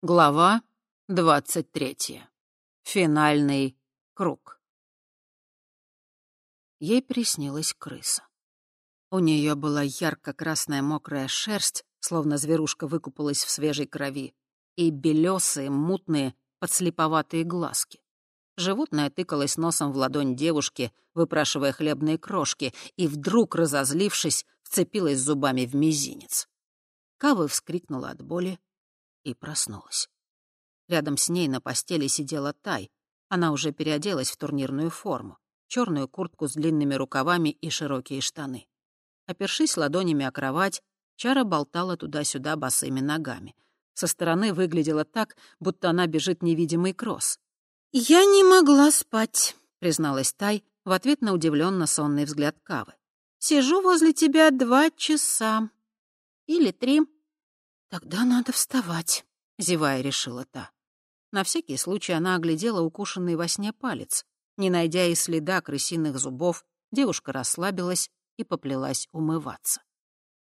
Глава двадцать третья. Финальный круг. Ей приснилась крыса. У нее была ярко-красная мокрая шерсть, словно зверушка выкупалась в свежей крови, и белесые, мутные, подслеповатые глазки. Животное тыкалось носом в ладонь девушки, выпрашивая хлебные крошки, и вдруг, разозлившись, вцепилась зубами в мизинец. Кава вскрикнула от боли, и проснулась. Рядом с ней на постели сидела Тай. Она уже переоделась в турнирную форму, черную куртку с длинными рукавами и широкие штаны. Опершись ладонями о кровать, Чара болтала туда-сюда босыми ногами. Со стороны выглядела так, будто она бежит невидимый кросс. «Я не могла спать», — призналась Тай в ответ на удивленно сонный взгляд Кавы. «Сижу возле тебя два часа. Или три. «Тогда надо вставать», — зевая решила та. На всякий случай она оглядела укушенный во сне палец. Не найдя и следа крысиных зубов, девушка расслабилась и поплелась умываться.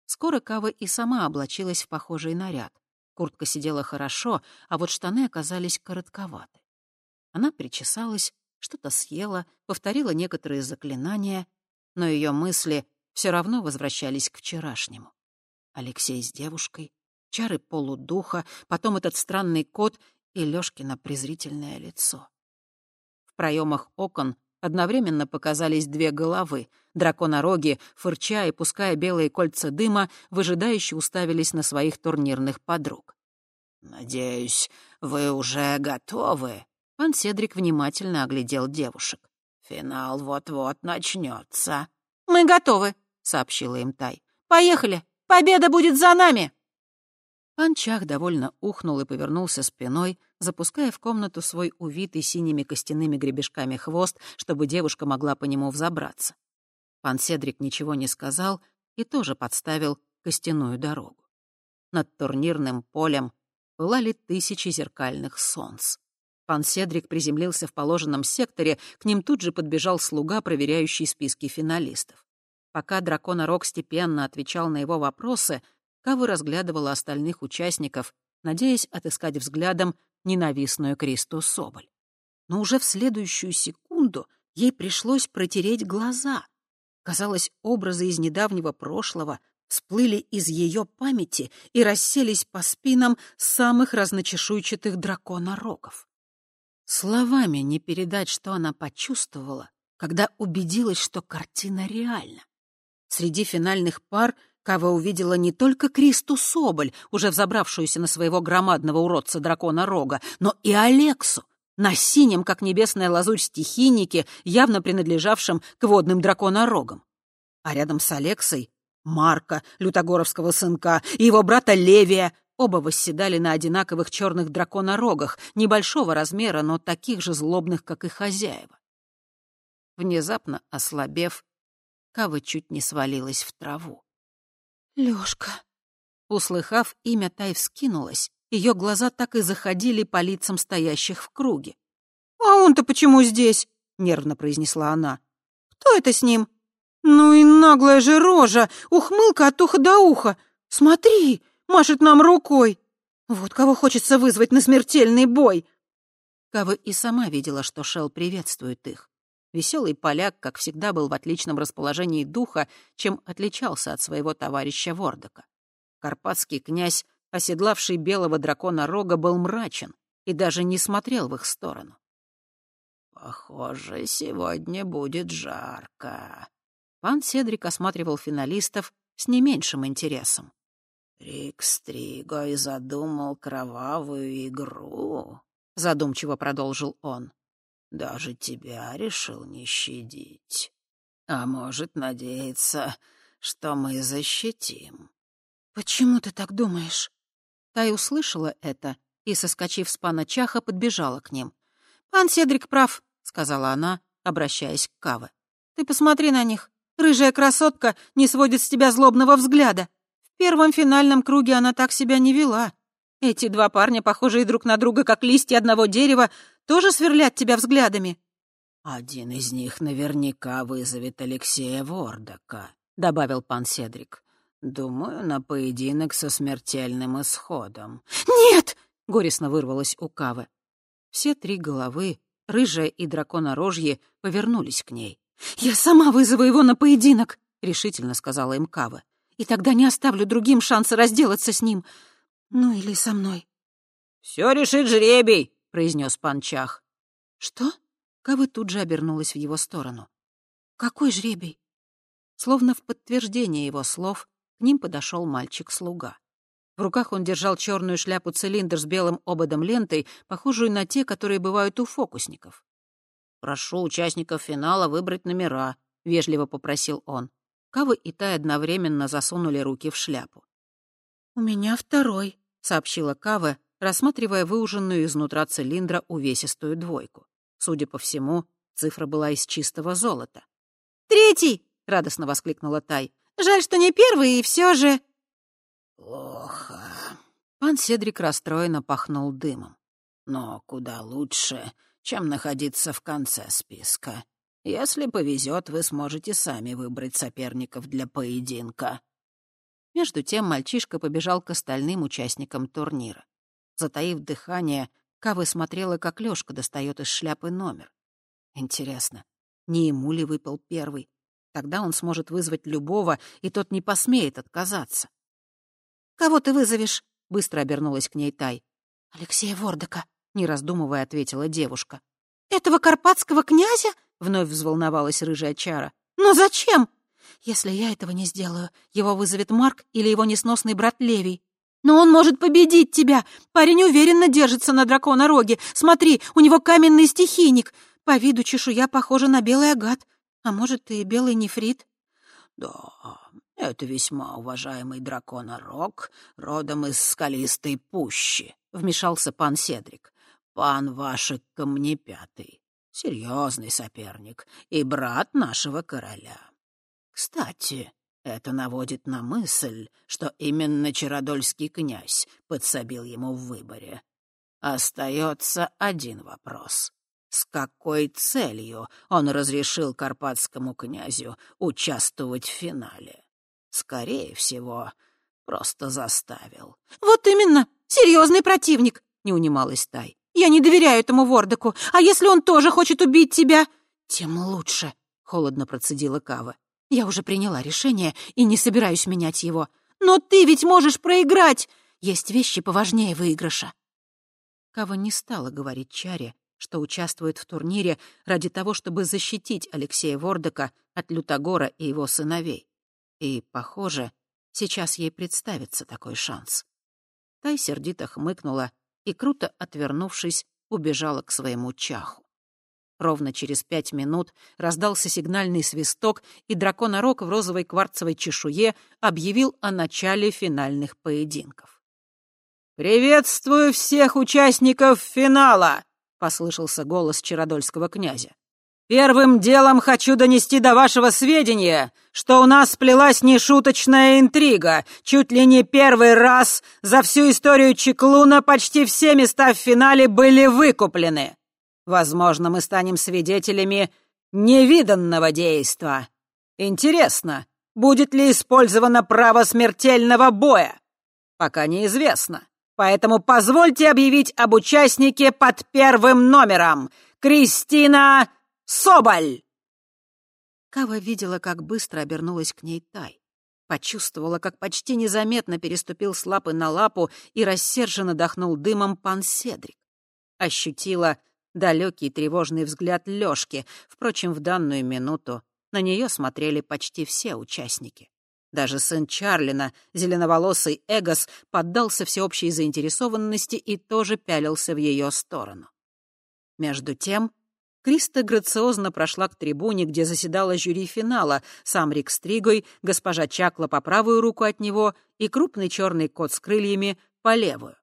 Скоро Кава и сама облачилась в похожий наряд. Куртка сидела хорошо, а вот штаны оказались коротковаты. Она причесалась, что-то съела, повторила некоторые заклинания, но ее мысли все равно возвращались к вчерашнему. Алексей с девушкой, чары полудуха, потом этот странный кот и Лёшкино презрительное лицо. В проемах окон одновременно показались две головы. Драконороги, фырча и пуская белые кольца дыма, выжидающе уставились на своих турнирных подруг. «Надеюсь, вы уже готовы?» Пан Седрик внимательно оглядел девушек. «Финал вот-вот начнется. «Мы готовы», — сообщила им Тай. «Поехали! Победа будет за нами!» Панчах довольно ухнул и повернулся спиной, запуская в комнату свой увитый синими костяными гребешками хвост, чтобы девушка могла по нему взобраться. Пан Седрик ничего не сказал и тоже подставил костяную дорогу. Над турнирным полем пылали тысячи зеркальных солнц. Пан Седрик приземлился в положенном секторе, к ним тут же подбежал слуга, проверяющий списки финалистов. Пока дракона-рог степенно отвечал на его вопросы — Кава разглядывала остальных участников, надеясь отыскать взглядом ненавистную Кристу Соболь. Но уже в следующую секунду ей пришлось протереть глаза. Казалось, образы из недавнего прошлого всплыли из ее памяти и расселись по спинам самых разночешуйчатых драконорогов. Словами не передать, что она почувствовала, когда убедилась, что картина реальна. Среди финальных пар — Кава увидела не только Кристу Соболь, уже взобравшуюся на своего громадного уродца дракона Рога, но и Алексу, на синем, как небесная лазурь, стихийнике, явно принадлежавшем к водным драконорогам. А рядом с Алексой — Марка, лютогоровского сынка, и его брата Левия. Оба восседали на одинаковых черных драконорогах, небольшого размера, но таких же злобных, как и хозяева. Внезапно ослабев, Кава чуть не свалилась в траву. «Лёшка». Услыхав имя, Тай вскинулась. Ее глаза так и заходили по лицам стоящих в круге. «А он-то почему здесь?» — нервно произнесла она. «Кто это с ним?» «Ну и наглая же рожа! Ухмылка от уха до уха! Смотри, машет нам рукой! Вот кого хочется вызвать на смертельный бой!» Кава и сама видела, что Шел приветствует их. Веселый поляк, как всегда, был в отличном расположении духа, чем отличался от своего товарища Вордока. Карпатский князь, оседлавший белого дракона Рога, был мрачен и даже не смотрел в их сторону. «Похоже, сегодня будет жарко». Пан Седрик осматривал финалистов с не меньшим интересом. «Рик Стригой задумал кровавую игру», — задумчиво продолжил он. Даже тебя решил не щадить. А может, надеяться, что мы защитим. Почему ты так думаешь? Тай услышала это и, соскочив с пана Чаха, подбежала к ним. «Пан Седрик прав», — сказала она, обращаясь к Каве. «Ты посмотри на них. Рыжая красотка не сводит с тебя злобного взгляда. В первом финальном круге она так себя не вела. Эти два парня, похожие друг на друга, как листья одного дерева, тоже сверлят тебя взглядами?» «Один из них наверняка вызовет Алексея Вордока», — добавил пан Седрик. «Думаю, на поединок со смертельным исходом». «Нет!» — горестно вырвалось у Кавы. Все три головы, рыжая и драконорожье, повернулись к ней. «Я сама вызову его на поединок!» — решительно сказала им Кава. «И тогда не оставлю другим шанса разделаться с ним. Ну или со мной». «Все решит жребий!» — произнес Панчах. «Что?» — Кава тут же обернулась в его сторону. «Какой жребий?» Словно в подтверждение его слов, к ним подошел мальчик-слуга. В руках он держал черную шляпу-цилиндр с белым ободом лентой, похожую на те, которые бывают у фокусников. «Прошу участников финала выбрать номера», — вежливо попросил он. Кава и Тай одновременно засунули руки в шляпу. «У меня второй», — сообщила Кава, рассматривая выуженную изнутра цилиндра увесистую двойку. Судя по всему, цифра была из чистого золота. «Третий!» — радостно воскликнула Тай. «Жаль, что не первый, и все же...» «Плохо». Пан Седрик расстроенно пахнул дымом. «Но куда лучше, чем находиться в конце списка. Если повезет, вы сможете сами выбрать соперников для поединка». Между тем мальчишка побежал к остальным участникам турнира. Затаив дыхание, Кавы смотрела, как Лёшка достает из шляпы номер. Интересно, не ему ли выпал первый? Тогда он сможет вызвать любого, и тот не посмеет отказаться. «Кого ты вызовешь?» — быстро обернулась к ней Тай. «Алексея Вордока», — не раздумывая, ответила девушка. «Этого карпатского князя?» — вновь взволновалась рыжая чара. «Но зачем?» «Если я этого не сделаю, его вызовет Марк или его несносный брат Левий». «Но он может победить тебя! Парень уверенно держится на дракона роге. Смотри, у него каменный стихийник. По виду чешуя похожа на белый агат. А может, и белый нефрит?» «Да, это весьма уважаемый драконорог, родом из скалистой пущи», — вмешался пан Седрик. «Пан Вашек Камнепятый, серьезный соперник и брат нашего короля. Кстати, это наводит на мысль, что именно Чародольский князь подсобил ему в выборе. Остается один вопрос. С какой целью он разрешил карпатскому князю участвовать в финале? Скорее всего, просто заставил. «Вот именно! Серьезный противник!» — не унималась Тай. «Я не доверяю этому Вордоку. А если он тоже хочет убить тебя?» «Тем лучше», — холодно процедила Кава. «Я уже приняла решение и не собираюсь менять его. Но ты ведь можешь проиграть! Есть вещи поважнее выигрыша». Кава не стала говорить Чаре, что участвует в турнире ради того, чтобы защитить Алексея Вордока от Лютогора и его сыновей. И, похоже, сейчас ей представится такой шанс. Тай сердито хмыкнула и, круто отвернувшись, убежала к своему чаху. Ровно через пять минут раздался сигнальный свисток, и драконорог в розовой кварцевой чешуе объявил о начале финальных поединков. «Приветствую всех участников финала!» — послышался голос Чародольского князя. Первым делом хочу донести до вашего сведения, что у нас сплелась нешуточная интрига. Чуть ли не первый раз за всю историю Чеклуна почти все места в финале были выкуплены. Возможно, мы станем свидетелями невиданного действа. Интересно, будет ли использовано право смертельного боя? Пока неизвестно. Поэтому позвольте объявить об участнике под первым номером. Кристина Соболь!» Кава видела, как быстро обернулась к ней Тай. Почувствовала, как почти незаметно переступил с лапы на лапу и рассерженно дохнул дымом пан Седрик. Ощутила далекий тревожный взгляд Лёшки. Впрочем, в данную минуту на нее смотрели почти все участники. Даже сын Чарлина, зеленоволосый Эгос, поддался всеобщей заинтересованности и тоже пялился в ее сторону. Между тем Криста грациозно прошла к трибуне, где заседала жюри финала, сам Рик Стригой, госпожа Чакла по правую руку от него и крупный черный кот с крыльями по левую.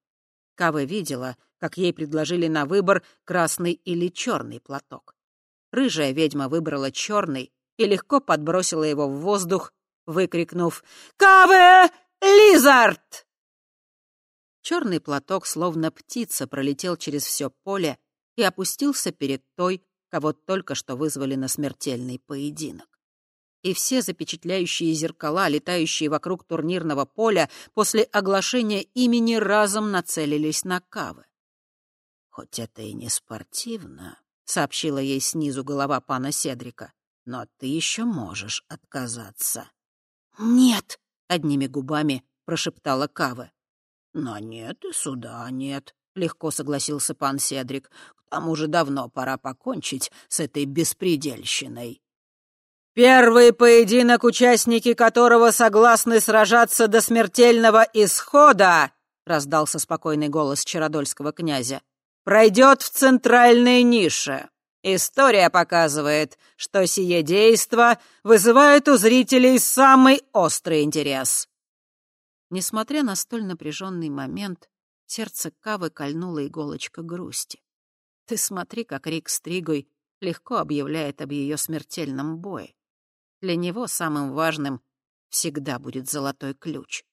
Кава видела, как ей предложили на выбор красный или черный платок. Рыжая ведьма выбрала черный и легко подбросила его в воздух, выкрикнув «Каве Лизард!». Черный платок, словно птица, пролетел через все поле и опустился перед той, кого только что вызвали на смертельный поединок. и все запечатляющие зеркала, летающие вокруг турнирного поля, после оглашения имени разом нацелились на Кавы. «Хоть это и не спортивно», — сообщила ей снизу голова пана Седрика, «но ты еще можешь отказаться». «Нет», — одними губами прошептала Кавы. «Но нет и суда нет», — легко согласился пан Седрик. «К тому же давно пора покончить с этой беспредельщиной». «Первый поединок, участники которого согласны сражаться до смертельного исхода», — раздался спокойный голос Чародольского князя, — «пройдет в центральной нише. История показывает, что сие действо вызывает у зрителей самый острый интерес». Несмотря на столь напряженный момент, сердце Кавы кольнула иголочка грусти. Ты смотри, как Рик Стригой легко объявляет об ее смертельном бое. Для него самым важным всегда будет золотой ключ.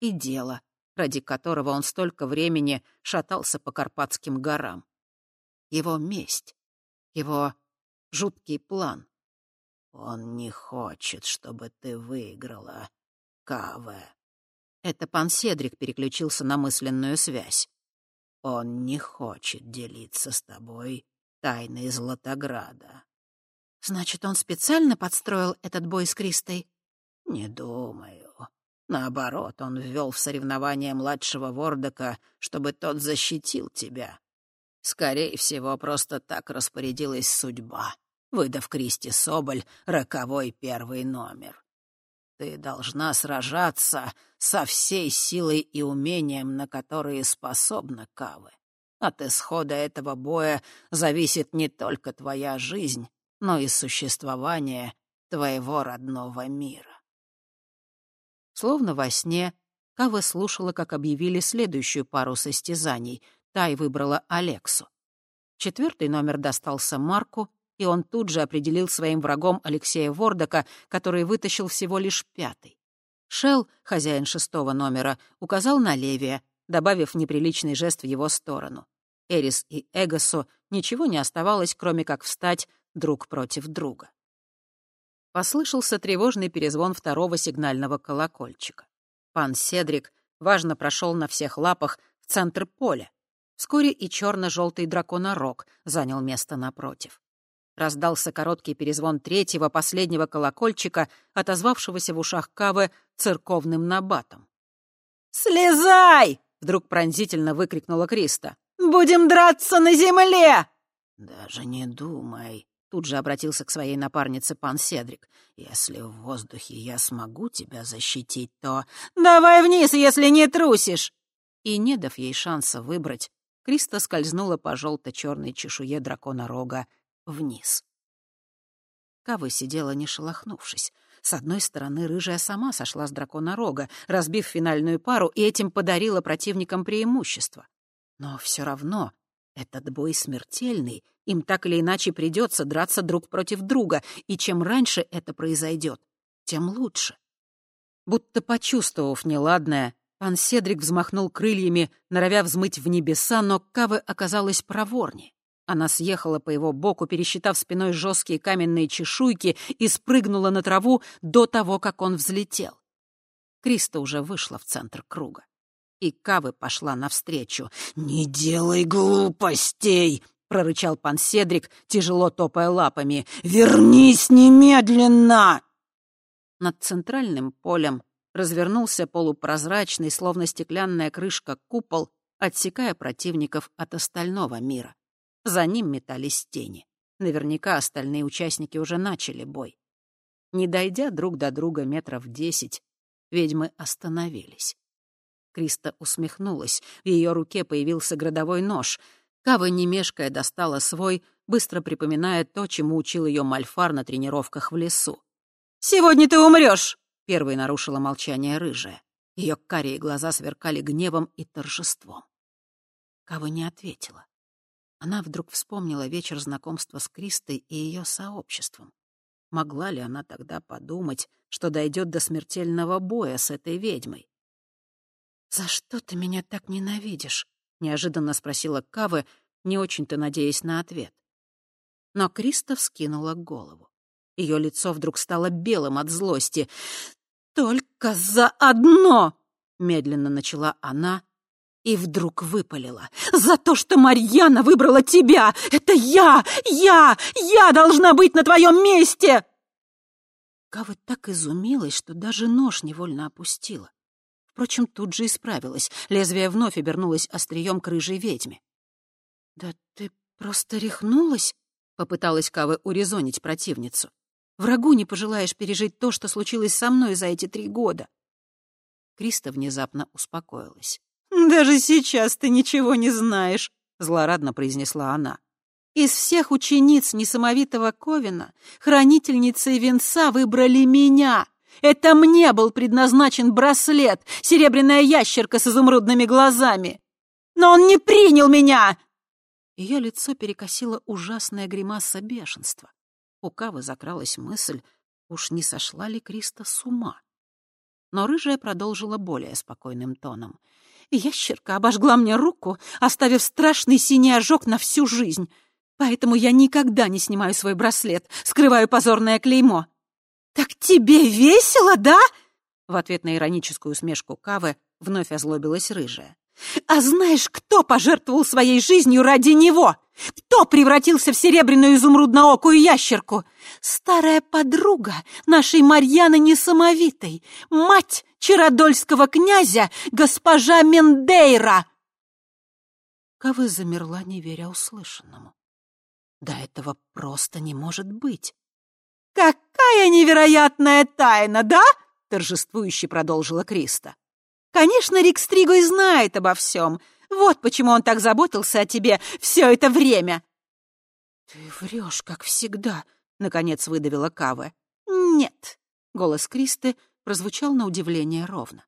И дело, ради которого он столько времени шатался по Карпатским горам. Его месть, его жуткий план. «Он не хочет, чтобы ты выиграла, Каве». Это пан Седрик переключился на мысленную связь. «Он не хочет делиться с тобой тайной Златограда. Значит, он специально подстроил этот бой с Кристой? Не думаю. Наоборот, он ввел в соревнование младшего Вордока, чтобы тот защитил тебя. Скорее всего, просто так распорядилась судьба, выдав Кристи Соболь роковой первый номер. Ты должна сражаться со всей силой и умением, на которые способна Кавы. От исхода этого боя зависит не только твоя жизнь, но и существование твоего родного мира. Словно во сне, Кава слушала, как объявили следующую пару состязаний. Тай выбрала Алексу. Четвертый номер достался Марку, и он тут же определил своим врагом Алексея Вордока, который вытащил всего лишь пятый. Шел, хозяин шестого номера, указал на Левия, добавив неприличный жест в его сторону. Эрис и Эгосу ничего не оставалось, кроме как встать друг против друга. Послышался тревожный перезвон второго сигнального колокольчика. Пан Седрик важно прошел на всех лапах в центр поля. Вскоре и черно-желтый драконорог занял место напротив. Раздался короткий перезвон третьего, последнего колокольчика, отозвавшегося в ушах Кавы церковным набатом. «Слезай!» — вдруг пронзительно выкрикнула Криста. «Будем драться на земле!» «Даже не думай», Тут же обратился к своей напарнице пан Седрик. «Если в воздухе я смогу тебя защитить, то...» «Давай вниз, если не трусишь!» И, не дав ей шанса выбрать, Криста скользнула по желто-черной чешуе дракона рога вниз. Кава сидела, не шелохнувшись. С одной стороны, рыжая сама сошла с дракона рога, разбив финальную пару, и этим подарила противникам преимущество. Но все равно этот бой смертельный, им так или иначе придется драться друг против друга, и чем раньше это произойдет, тем лучше. Будто почувствовав неладное, пан Седрик взмахнул крыльями, норовя взмыть в небеса, но Кавы оказалась проворнее. Она съехала по его боку, пересчитав спиной жесткие каменные чешуйки и спрыгнула на траву до того, как он взлетел. Криста уже вышла в центр круга и Кавы пошла навстречу. «Не делай глупостей!» — прорычал пан Седрик, тяжело топая лапами. «Вернись немедленно!» Над центральным полем развернулся полупрозрачный, словно стеклянная крышка, купол, отсекая противников от остального мира. За ним метались тени. Наверняка остальные участники уже начали бой. Не дойдя друг до друга метров десять, ведьмы остановились. Криста усмехнулась. В ее руке появился градовой нож. Кава, не мешкая, достала свой, быстро припоминая то, чему учил ее Мальфар на тренировках в лесу. «Сегодня ты умрешь!» — первой нарушила молчание рыжая. Ее карие глаза сверкали гневом и торжеством. Кава не ответила. Она вдруг вспомнила вечер знакомства с Кристой и ее сообществом. Могла ли она тогда подумать, что дойдет до смертельного боя с этой ведьмой? «За что ты меня так ненавидишь?» — неожиданно спросила Кавы, не очень-то надеясь на ответ. Но Криста вскинула голову. Ее лицо вдруг стало белым от злости. «Только за одно!» — медленно начала она и вдруг выпалила. «За то, что Марьяна выбрала тебя! Это я! Я! Я должна быть на твоем месте!» Кава так изумилась, что даже нож невольно опустила. Впрочем, тут же исправилась. Лезвие вновь обернулось острием к рыжей ведьме. «Да ты просто рехнулась?» — попыталась Кава урезонить противницу. «Врагу не пожелаешь пережить то, что случилось со мной за эти три года». Криста внезапно успокоилась. «Даже сейчас ты ничего не знаешь», — злорадно произнесла она. «Из всех учениц несамовитого Ковина хранительницей венца выбрали меня. Это мне был предназначен браслет, серебряная ящерка с изумрудными глазами. Но он не принял меня!» Ее лицо перекосило ужасная гримаса бешенства. У Кавы закралась мысль, уж не сошла ли Криста с ума. Но рыжая продолжила более спокойным тоном — Ящерка обожгла мне руку, оставив страшный синий ожог на всю жизнь. Поэтому я никогда не снимаю свой браслет, скрываю позорное клеймо. «Так тебе весело, да?» В ответ на ироническую усмешку Кавы вновь озлобилась рыжая. «А знаешь, кто пожертвовал своей жизнью ради него? Кто превратился в серебряную изумрудноокую ящерку? Старая подруга нашей Марьяны Несамовитой, мать Чародольского князя, госпожа Мендейра!» Кавы замерла, не веря услышанному. Да этого просто не может быть. «Какая невероятная тайна, да?» — торжествующе продолжила Криста. «Конечно, Рик Стригой знает обо всем. Вот почему он так заботился о тебе все это время». «Ты врешь, как всегда», — наконец выдавила Кавы. «Нет», — голос Кристы прозвучал на удивление ровно.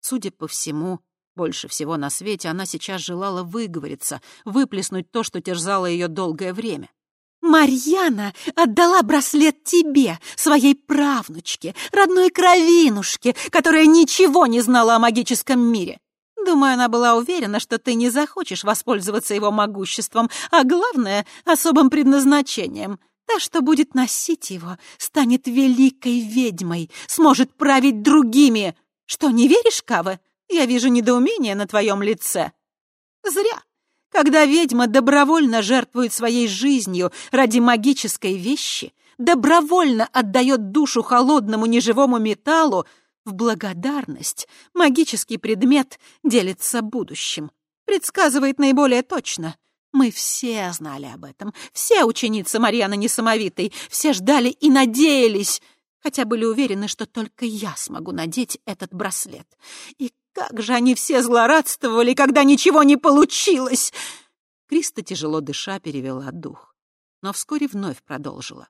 Судя по всему, больше всего на свете она сейчас желала выговориться, выплеснуть то, что терзало ее долгое время. «Марьяна отдала браслет тебе, своей правнучке, родной кровинушке, которая ничего не знала о магическом мире. Думаю, она была уверена, что ты не захочешь воспользоваться его могуществом, а главное — особым предназначением. Та, что будет носить его, станет великой ведьмой, сможет править другими. Что, не веришь, Кава? Я вижу недоумение на твоем лице. Зря. Когда ведьма добровольно жертвует своей жизнью ради магической вещи, добровольно отдает душу холодному неживому металлу, в благодарность магический предмет делится будущим, предсказывает наиболее точно — мы все знали об этом. Все ученицы Марьяны Несамовитой. Все ждали и надеялись. Хотя были уверены, что только я смогу надеть этот браслет. И как же они все злорадствовали, когда ничего не получилось!» Криста, тяжело дыша, перевела дух. Но вскоре вновь продолжила.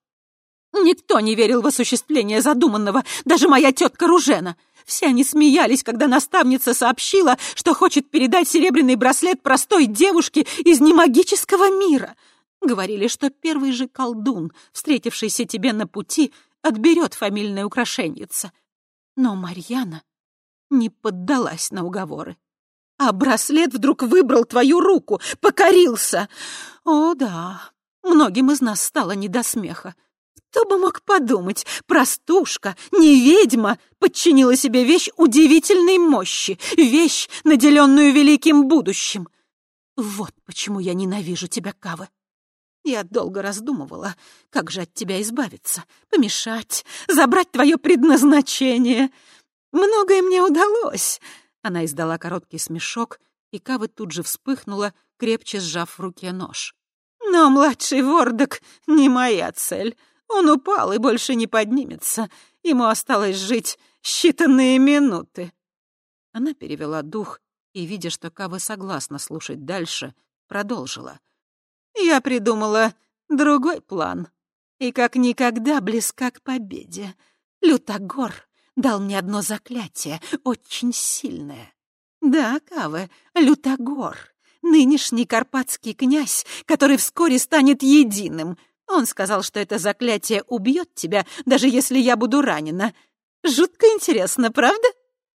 Никто не верил в осуществление задуманного, даже моя тетка Ружена. Все они смеялись, когда наставница сообщила, что хочет передать серебряный браслет простой девушке из немагического мира. Говорили, что первый же колдун, встретившийся тебе на пути, отберет фамильное украшеньице. Но Марьяна не поддалась на уговоры. А браслет вдруг выбрал твою руку, покорился. О, да, многим из нас стало не до смеха. Кто бы мог подумать, простушка, не ведьма, подчинила себе вещь удивительной мощи, вещь, наделенную великим будущим. Вот почему я ненавижу тебя, Кава. Я долго раздумывала, как же от тебя избавиться, помешать, забрать твое предназначение. Многое мне удалось. Она издала короткий смешок, и Кава тут же вспыхнула, крепче сжав в руке нож. Но младший Вордок не моя цель. Он упал и больше не поднимется. Ему осталось жить считанные минуты. Она перевела дух и, видя, что Кава согласна слушать дальше, продолжила. «Я придумала другой план и как никогда близка к победе. Лютогор дал мне одно заклятие, очень сильное. Да, Кава, Лютогор, нынешний карпатский князь, который вскоре станет единым — он сказал, что это заклятие убьет тебя, даже если я буду ранена. Жутко интересно, правда?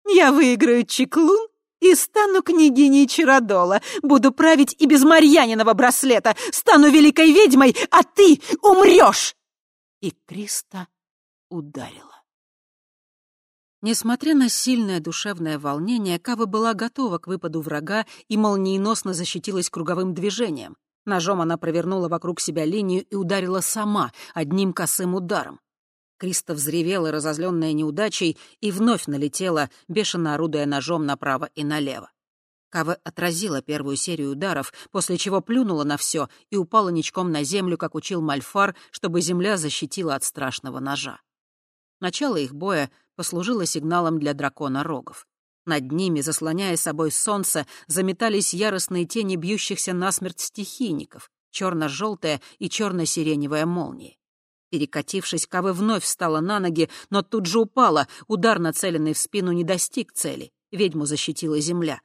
Я выиграю чеклун и стану княгиней Чародола. Буду править и без Марьяниного браслета. Стану великой ведьмой, а ты умрешь!» и Криста ударила. Несмотря на сильное душевное волнение, Кава была готова к выпаду врага и молниеносно защитилась круговым движением. Ножом она провернула вокруг себя линию и ударила сама, одним косым ударом. Криста взревела, разозленная неудачей, и вновь налетела, бешено орудуя ножом направо и налево. Кава отразила первую серию ударов, после чего плюнула на все и упала ничком на землю, как учил Мальфар, чтобы земля защитила от страшного ножа. Начало их боя послужило сигналом для дракона рогов. Над ними, заслоняя собой солнце, заметались яростные тени бьющихся насмерть стихийников, черно-желтая и черно-сиреневая молнии. Перекатившись, Кавы вновь встала на ноги, но тут же упала. Удар, нацеленный в спину, не достиг цели. Ведьму защитила земля.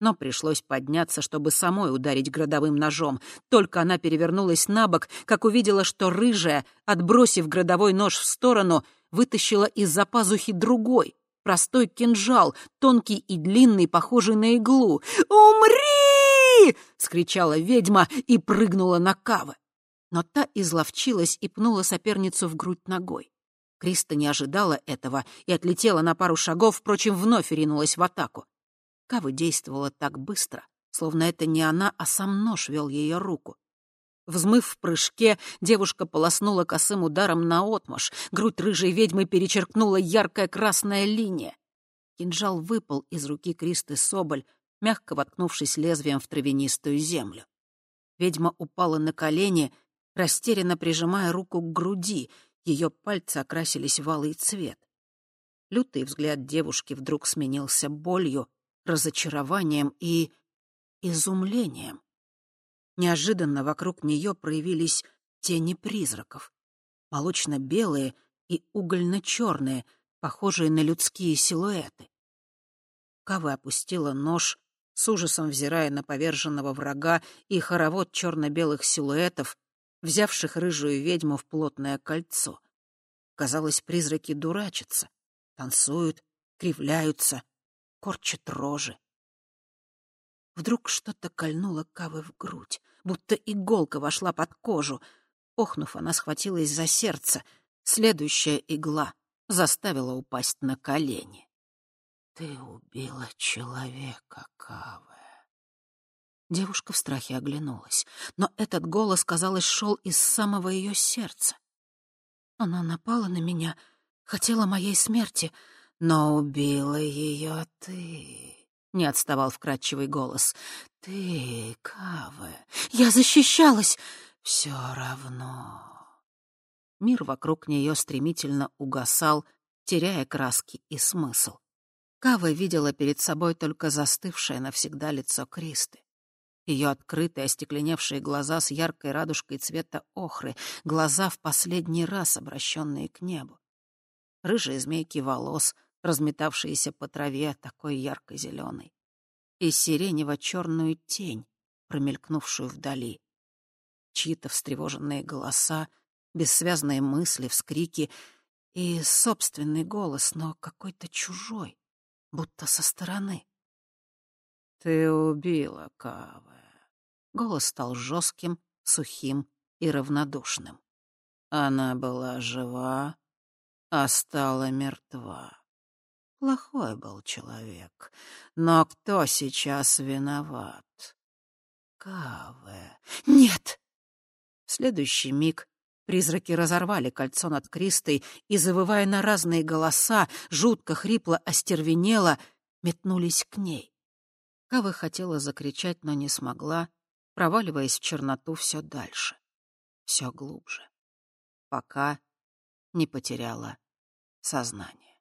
Но пришлось подняться, чтобы самой ударить градовым ножом. Только она перевернулась на бок, как увидела, что рыжая, отбросив градовой нож в сторону, вытащила из-за пазухи другой, простой кинжал, тонкий и длинный, похожий на иглу. «Умри!» — скричала ведьма и прыгнула на Кавы но та изловчилась и пнула соперницу в грудь ногой. Криста не ожидала этого и отлетела на пару шагов, впрочем, вновь ринулась в атаку. Кава действовала так быстро, словно это не она, а сам нож вел ее руку. Взмыв в прыжке, девушка полоснула косым ударом на отмаш. Грудь рыжей ведьмы перечеркнула яркая красная линия. Кинжал выпал из руки Кристы Соболь, мягко воткнувшись лезвием в травянистую землю. Ведьма упала на колени растерянно прижимая руку к груди. Ее пальцы окрасились в алый цвет. Лютый взгляд девушки вдруг сменился болью, разочарованием и изумлением. Неожиданно вокруг нее проявились тени призраков. Молочно-белые и угольно-черные, похожие на людские силуэты. Кава опустила нож, с ужасом взирая на поверженного врага и хоровод черно-белых силуэтов, взявших рыжую ведьму в плотное кольцо. Казалось, призраки дурачатся, танцуют, кривляются, корчат рожи. Вдруг что-то кольнуло Кавы в грудь, будто иголка вошла под кожу. Охнув, она схватилась за сердце. Следующая игла заставила упасть на колени. «Ты убила человека, Кавы. Девушка в страхе оглянулась, но этот голос, казалось, шел из самого ее сердца. Она напала на меня, хотела моей смерти, но убила ее ты. Не отставал вкрадчивый голос. Ты, Каве, я защищалась. Все равно. Мир вокруг нее стремительно угасал, теряя краски и смысл. Кава видела перед собой только застывшее навсегда лицо Кристы. Ее открытые, остекленевшие глаза с яркой радужкой цвета охры, глаза в последний раз обращенные к небу. Рыжие змейки волос, разметавшиеся по траве, такой ярко-зеленой. И сиренево-черную тень, промелькнувшую вдали. Чьи-то встревоженные голоса, бессвязные мысли, вскрики и собственный голос, но какой-то чужой, будто со стороны. «Ты убила Кавы». Голос стал жестким, сухим и равнодушным. Она была жива, а стала мертва. Плохой был человек. Но кто сейчас виноват? Каве. Нет! В следующий миг призраки разорвали кольцо над Кристой и, завывая на разные голоса, жутко, хрипло, остервенело, метнулись к ней. Кава хотела закричать, но не смогла, проваливаясь в черноту все дальше, все глубже, пока не потеряла сознание.